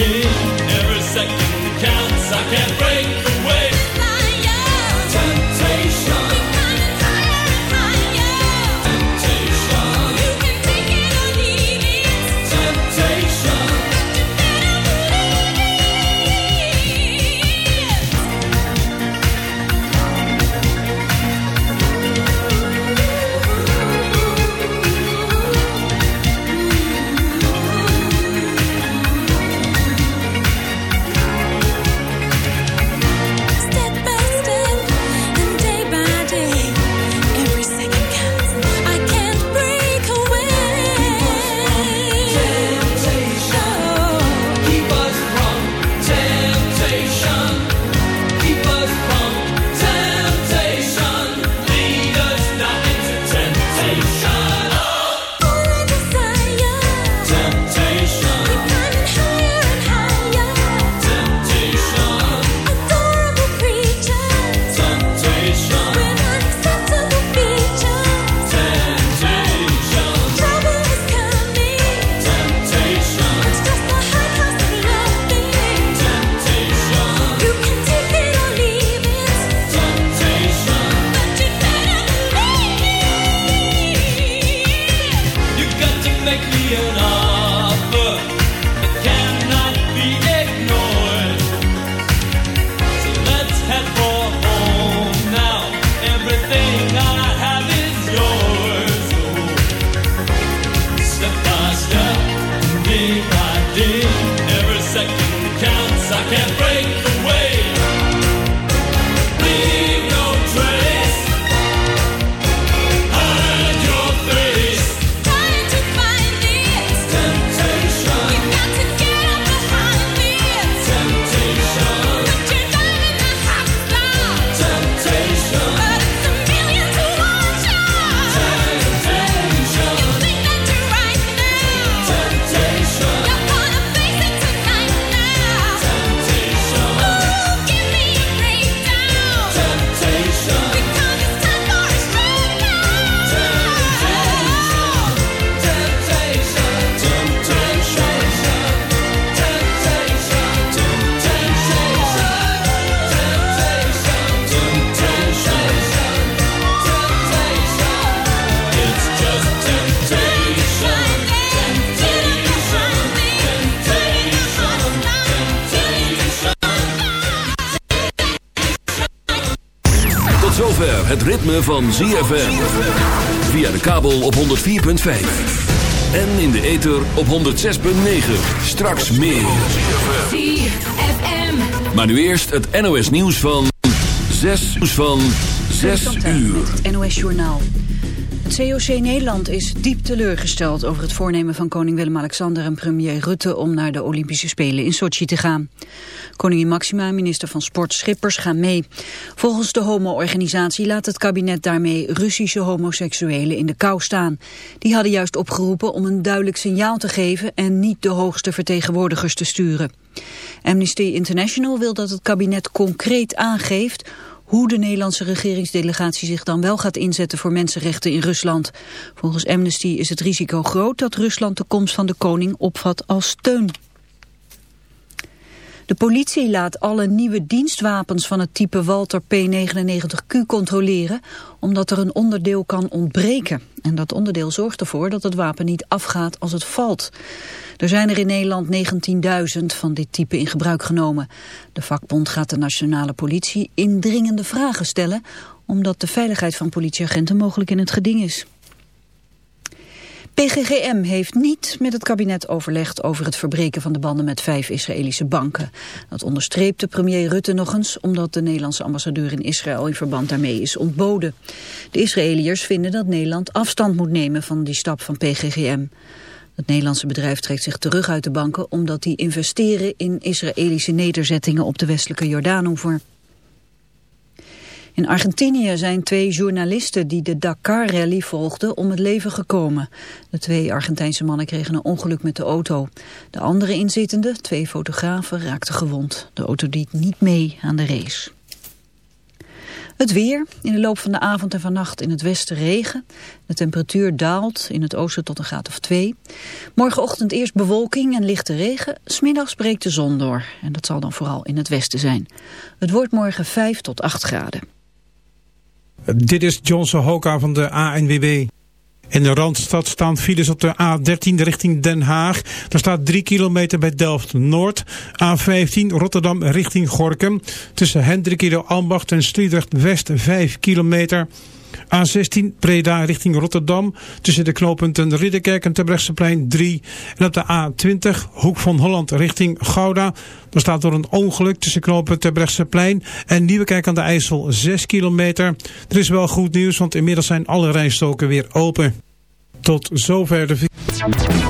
day. Van ZFM. Via de kabel op 104.5. En in de ether op 106.9. Straks meer. ZFM. Maar nu eerst het NOS nieuws van 6 van 6 uur. Het NOS Journaal. Het COC Nederland is diep teleurgesteld over het voornemen van koning Willem-Alexander en premier Rutte om naar de Olympische Spelen in Sochi te gaan. Koningin Maxima en minister van Sport Schippers gaan mee. Volgens de homo-organisatie laat het kabinet daarmee Russische homoseksuelen in de kou staan. Die hadden juist opgeroepen om een duidelijk signaal te geven en niet de hoogste vertegenwoordigers te sturen. Amnesty International wil dat het kabinet concreet aangeeft hoe de Nederlandse regeringsdelegatie zich dan wel gaat inzetten voor mensenrechten in Rusland. Volgens Amnesty is het risico groot dat Rusland de komst van de koning opvat als steun. De politie laat alle nieuwe dienstwapens van het type Walter P99Q controleren, omdat er een onderdeel kan ontbreken. En dat onderdeel zorgt ervoor dat het wapen niet afgaat als het valt. Er zijn er in Nederland 19.000 van dit type in gebruik genomen. De vakbond gaat de nationale politie indringende vragen stellen, omdat de veiligheid van politieagenten mogelijk in het geding is. PGGM heeft niet met het kabinet overlegd over het verbreken van de banden met vijf Israëlische banken. Dat onderstreepte premier Rutte nog eens omdat de Nederlandse ambassadeur in Israël in verband daarmee is ontboden. De Israëliërs vinden dat Nederland afstand moet nemen van die stap van PGGM. Het Nederlandse bedrijf trekt zich terug uit de banken omdat die investeren in Israëlische nederzettingen op de westelijke Jordaanoever. In Argentinië zijn twee journalisten die de Dakar-rally volgden om het leven gekomen. De twee Argentijnse mannen kregen een ongeluk met de auto. De andere inzittenden, twee fotografen, raakten gewond. De auto deed niet mee aan de race. Het weer. In de loop van de avond en vannacht in het westen regen. De temperatuur daalt in het oosten tot een graad of twee. Morgenochtend eerst bewolking en lichte regen. Smiddags breekt de zon door. En dat zal dan vooral in het westen zijn. Het wordt morgen 5 tot 8 graden. Dit is Johnson Hoka van de ANWB. In de Randstad staan files op de A13 richting Den Haag. Er staat 3 kilometer bij Delft-Noord. A15 Rotterdam richting Gorkum. Tussen Hendrikido Ambacht en Sliedrecht West 5 kilometer. A16 Breda richting Rotterdam. Tussen de knooppunten Ridderkerk en Terbrechtseplein 3. En op de A20 Hoek van Holland richting Gouda. Er staat door een ongeluk tussen knooppunt Terbrechtseplein en Nieuwekerk aan de IJssel 6 kilometer. Er is wel goed nieuws, want inmiddels zijn alle rijstoken weer open. Tot zover de...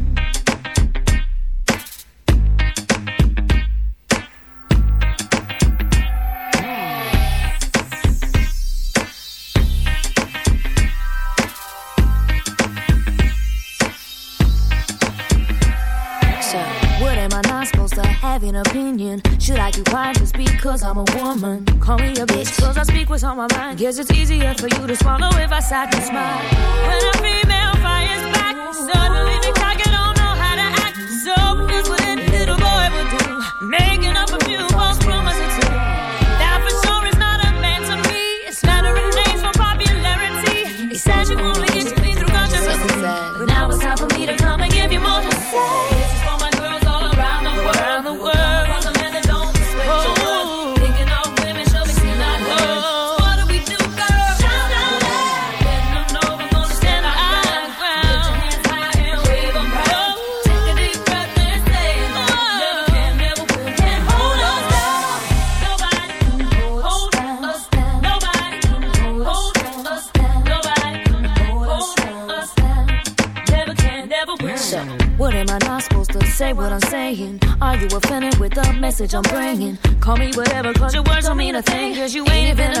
opinion? Should I keep quiet just because I'm a woman? Call me a bitch, cause I speak what's on my mind. Guess it's easier for you to swallow if I sat and smile. When a female fires back, suddenly the cocky don't know how to act. So, here's what any little boy would do. Making up message I'm bringing. Call me whatever, cause your words don't mean a thing. Cause you ain't even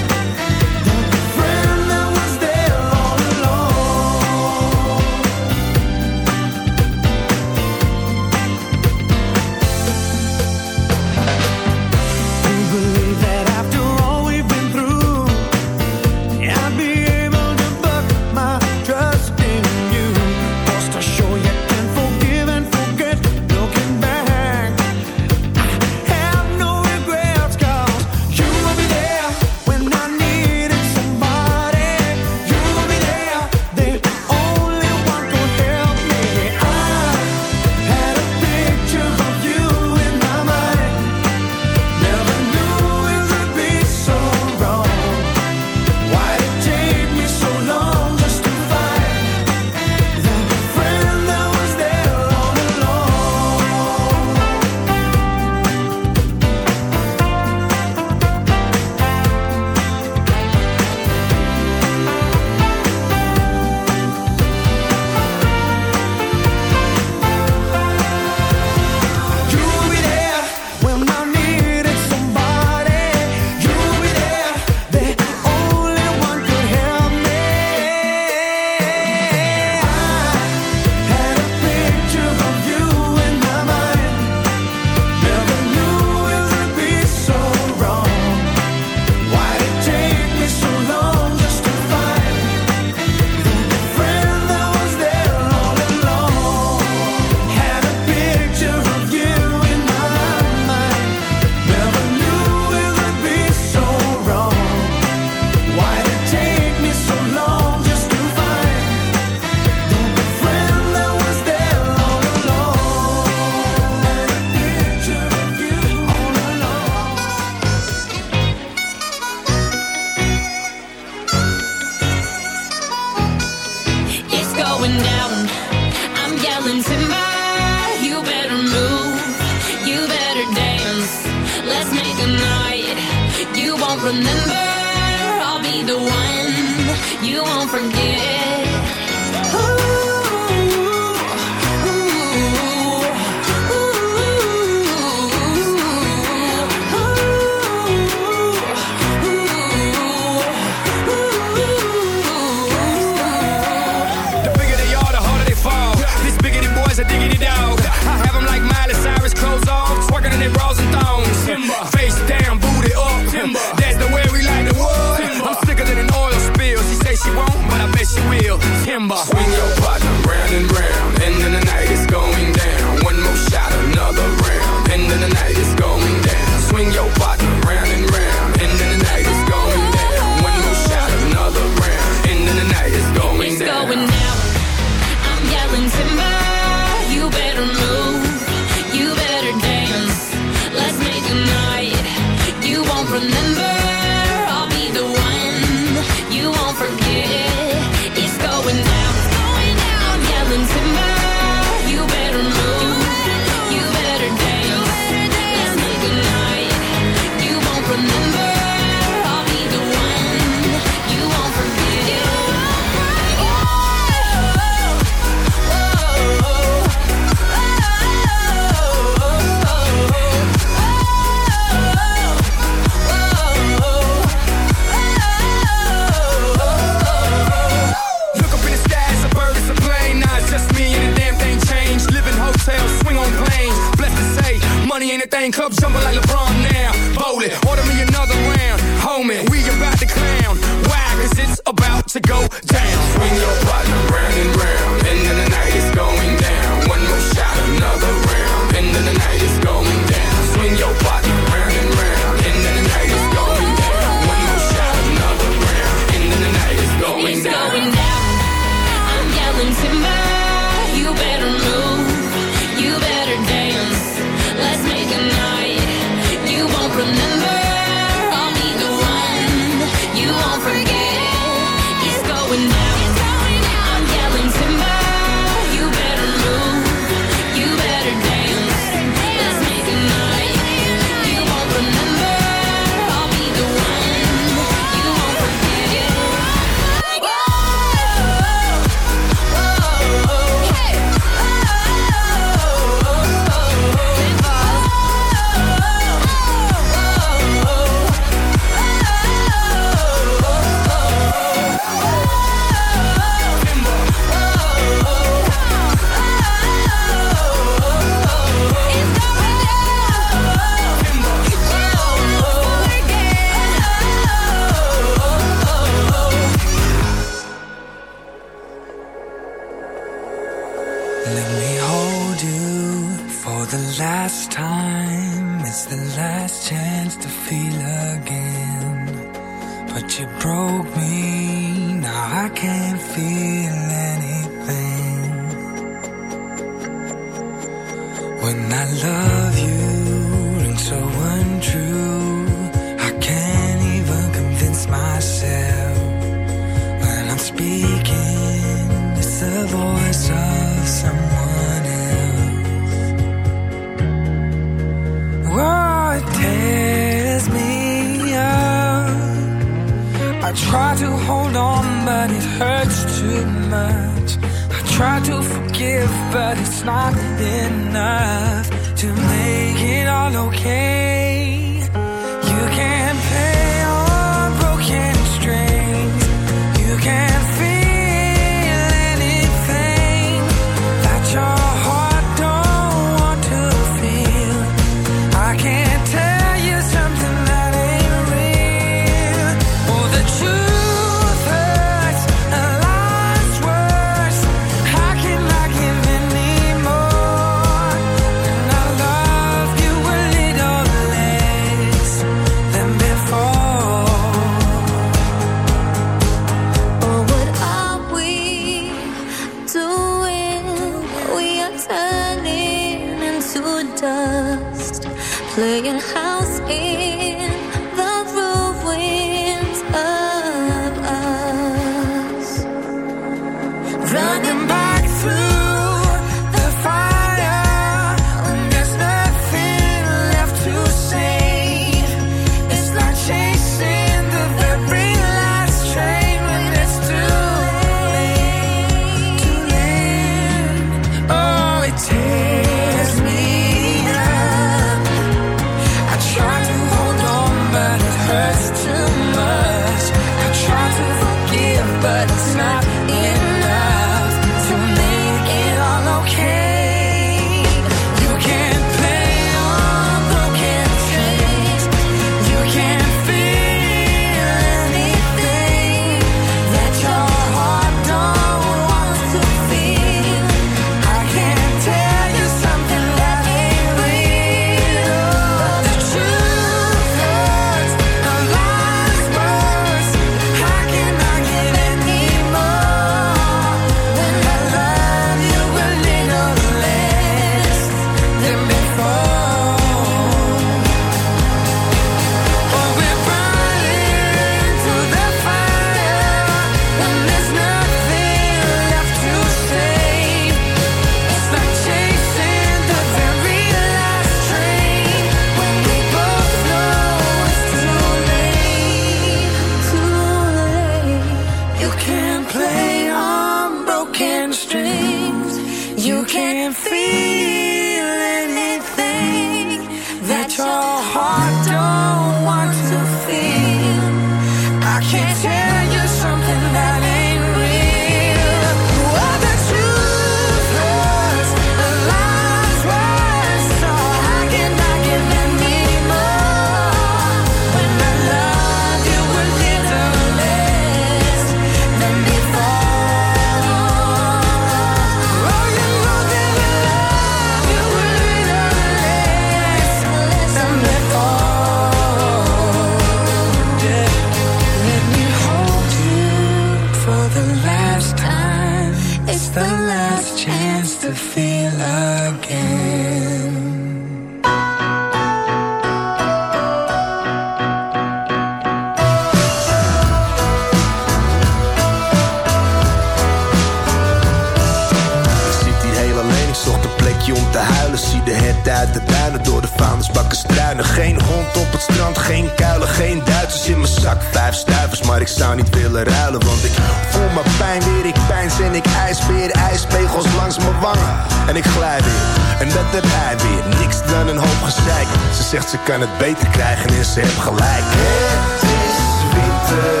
Struinen. Geen hond op het strand, geen kuilen, geen Duitsers in mijn zak. Vijf stuivers, maar ik zou niet willen ruilen. Want ik voel mijn pijn weer, ik pijns en ik ijsbeer. Ijspegels langs mijn wangen en ik glij weer. En dat heb hij weer, niks dan een hoop gezeik. Ze zegt ze kan het beter krijgen en ze heeft gelijk. Het is winter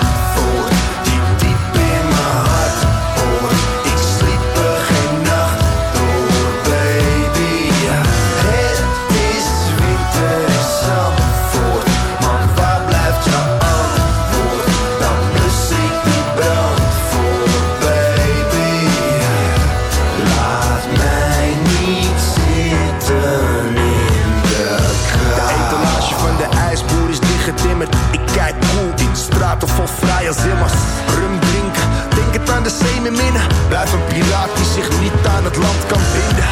in Ik kijk cool in straten vol vrije zimmers. Rum drinken, denk het aan de zeemerminnen. Blijf een piraat die zich niet aan het land kan binden.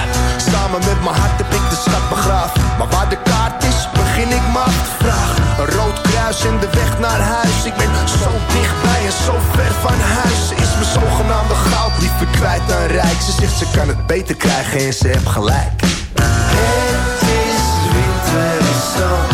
Samen met mijn hart heb ik de schat begraven. Maar waar de kaart is, begin ik me af te vragen. Een rood kruis en de weg naar huis. Ik ben zo dichtbij en zo ver van huis. Ze is mijn zogenaamde goud liever kwijt dan rijk. Ze zegt ze kan het beter krijgen en ze heeft gelijk. Het is winter in Zandvoort,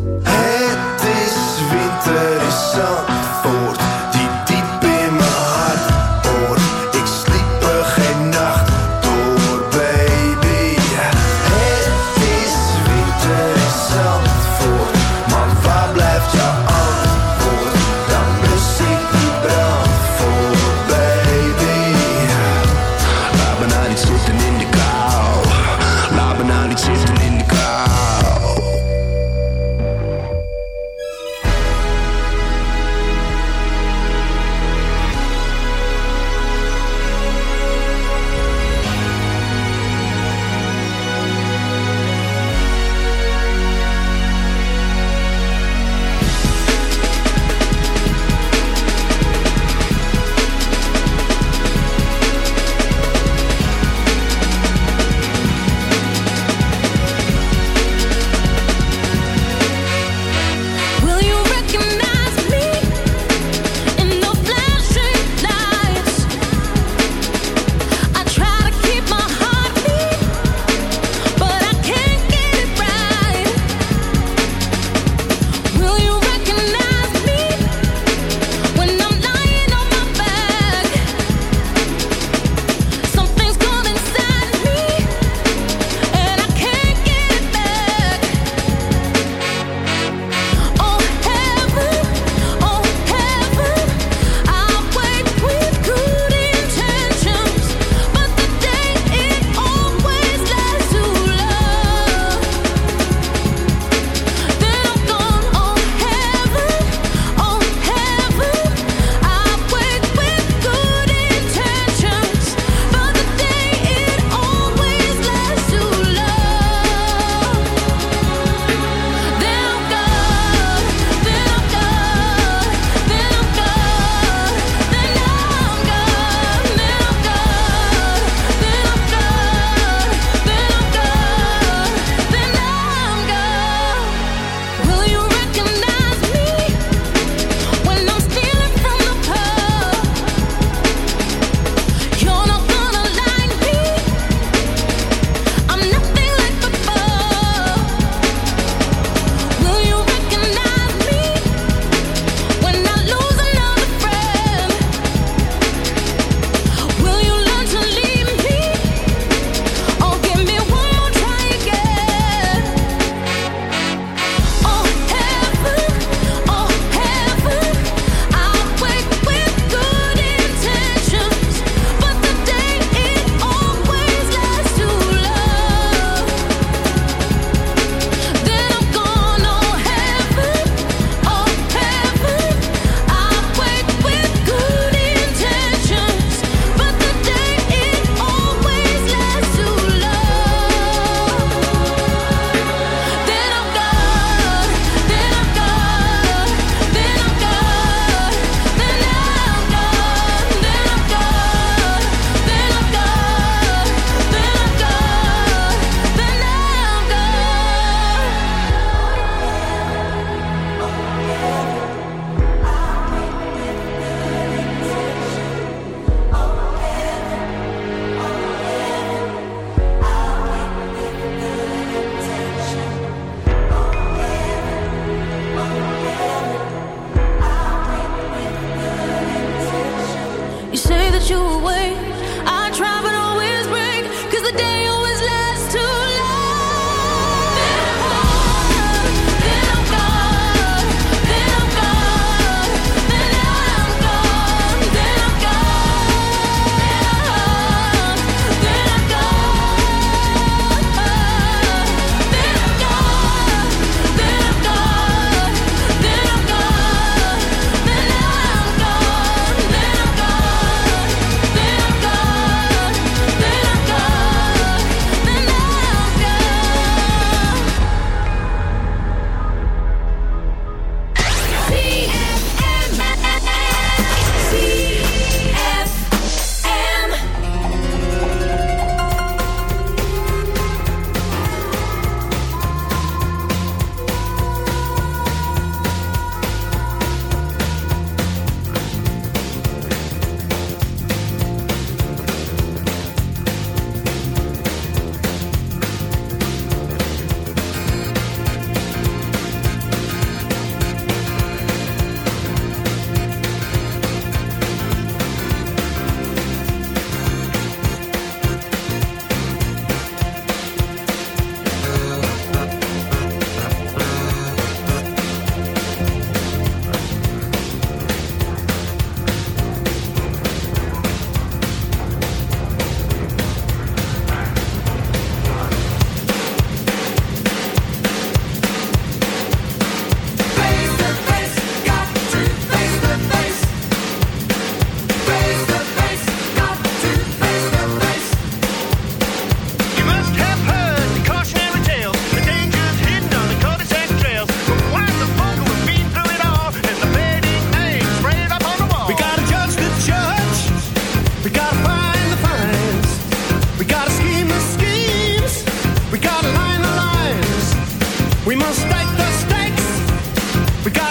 We got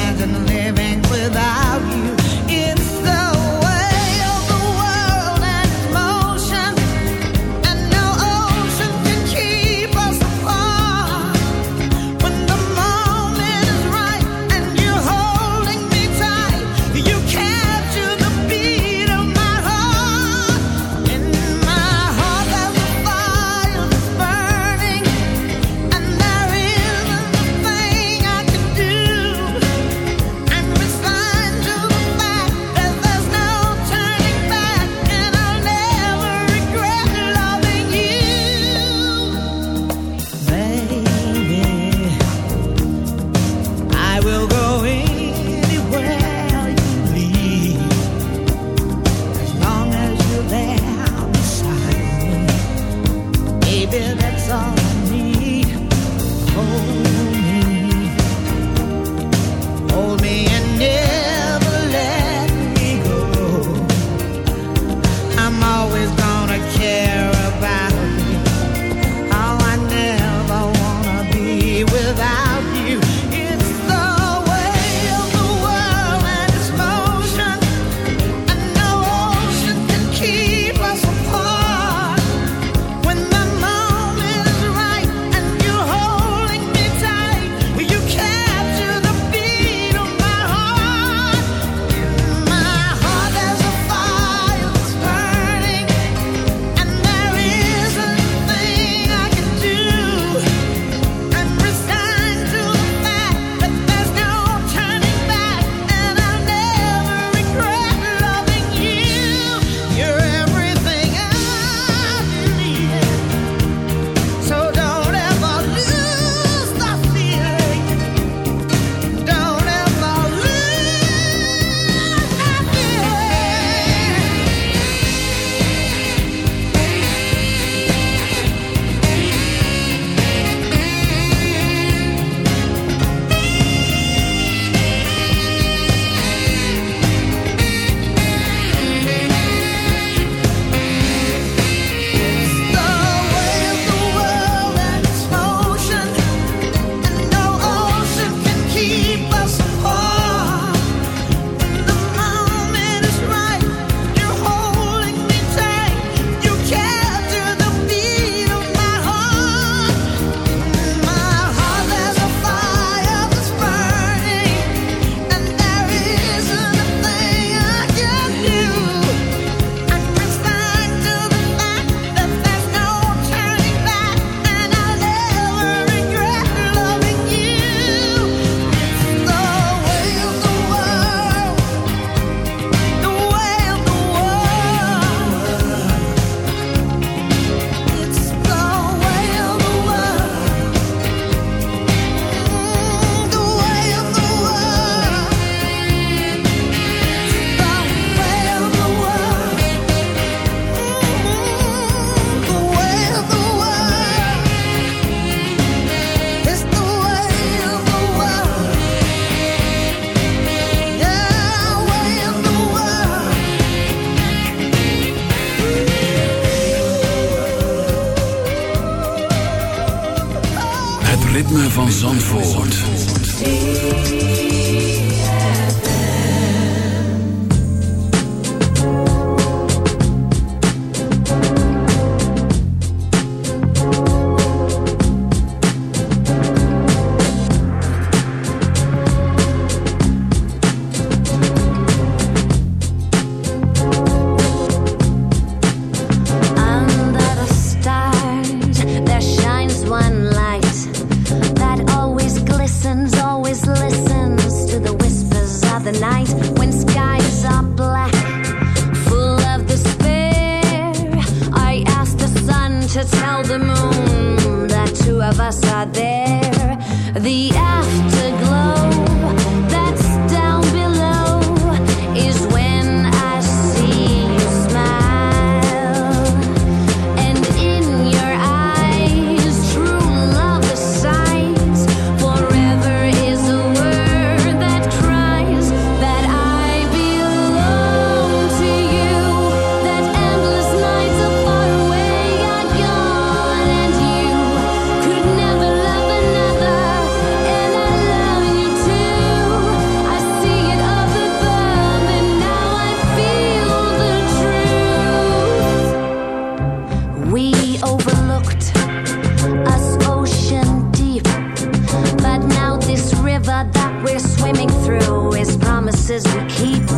promises we keep.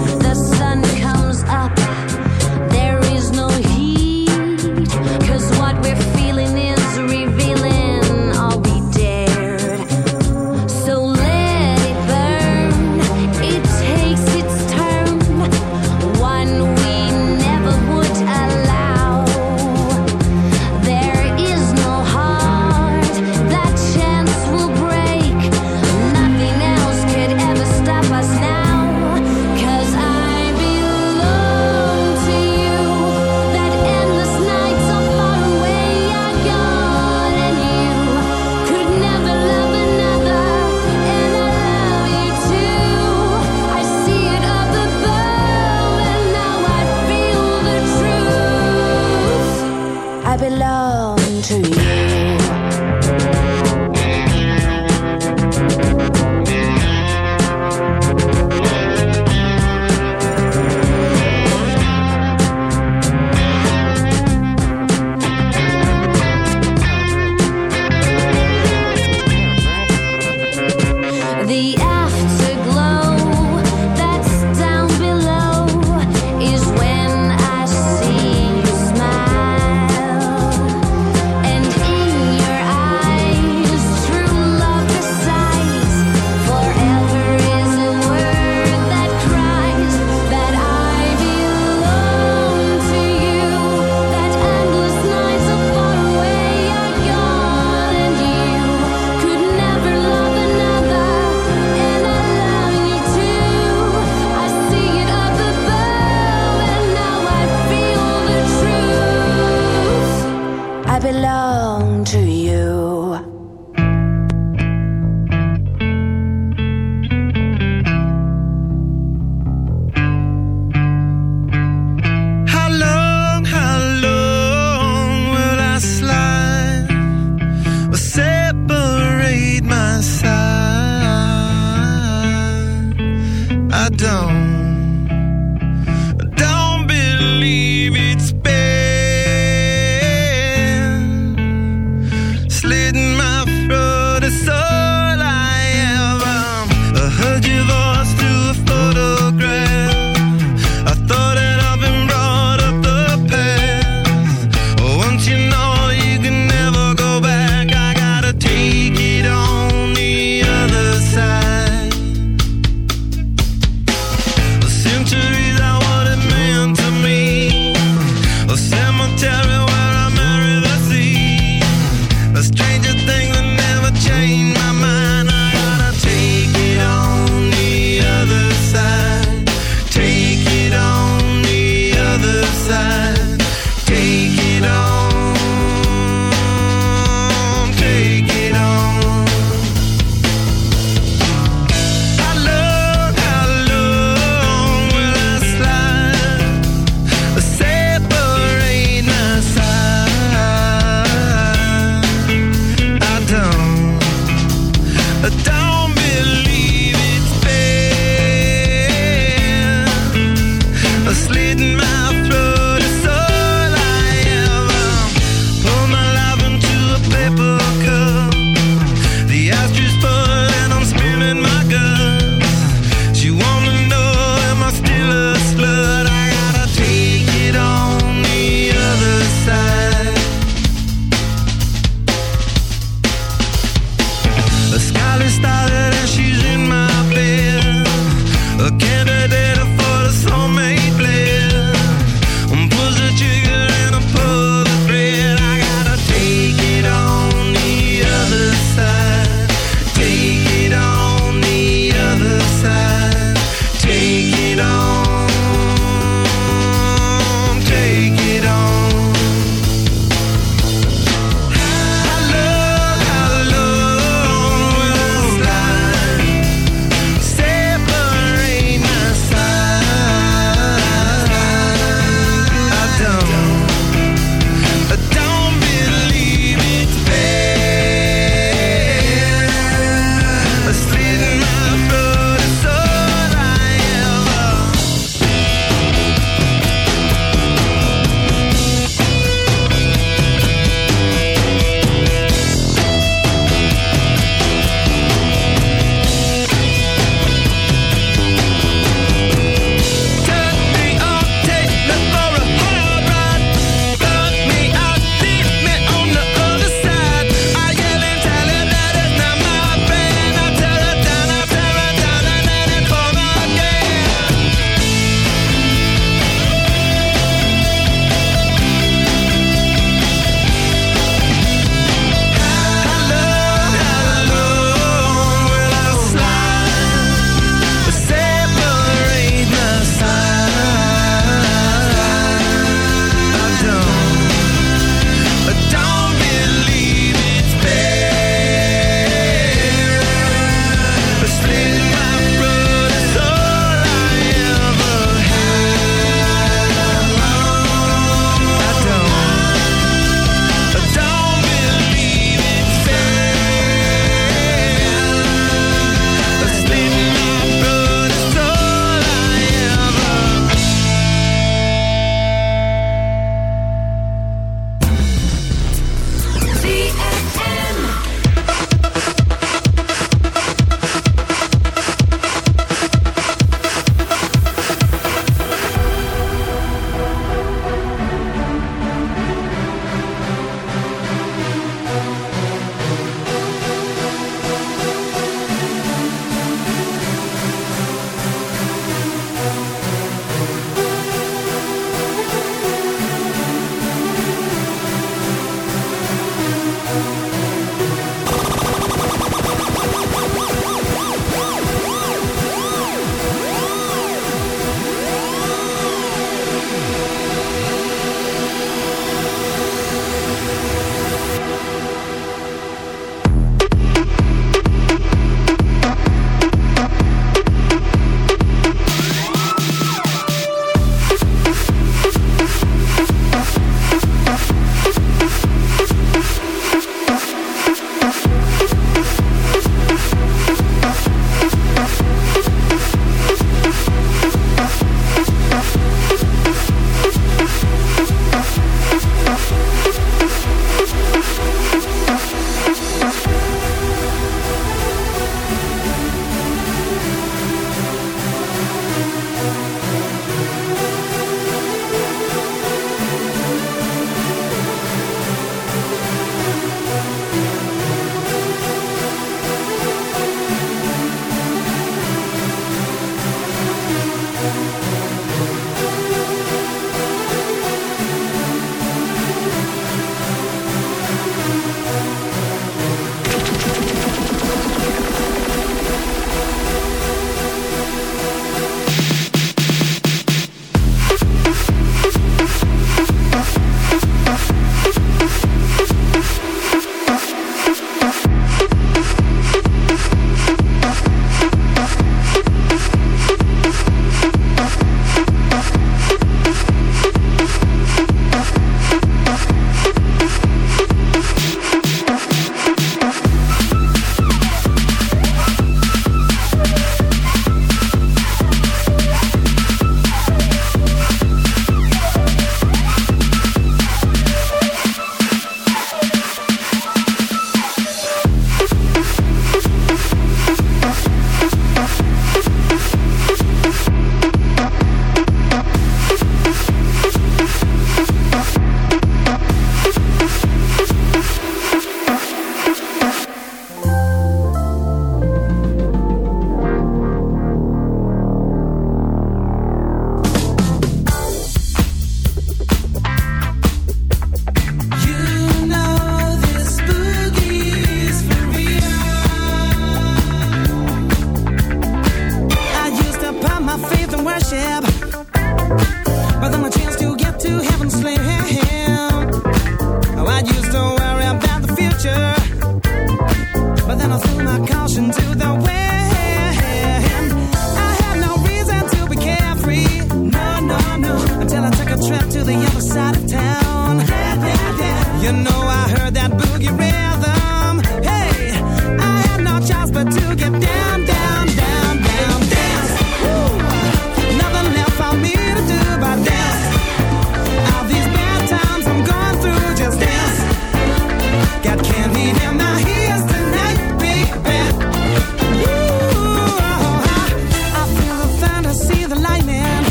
ship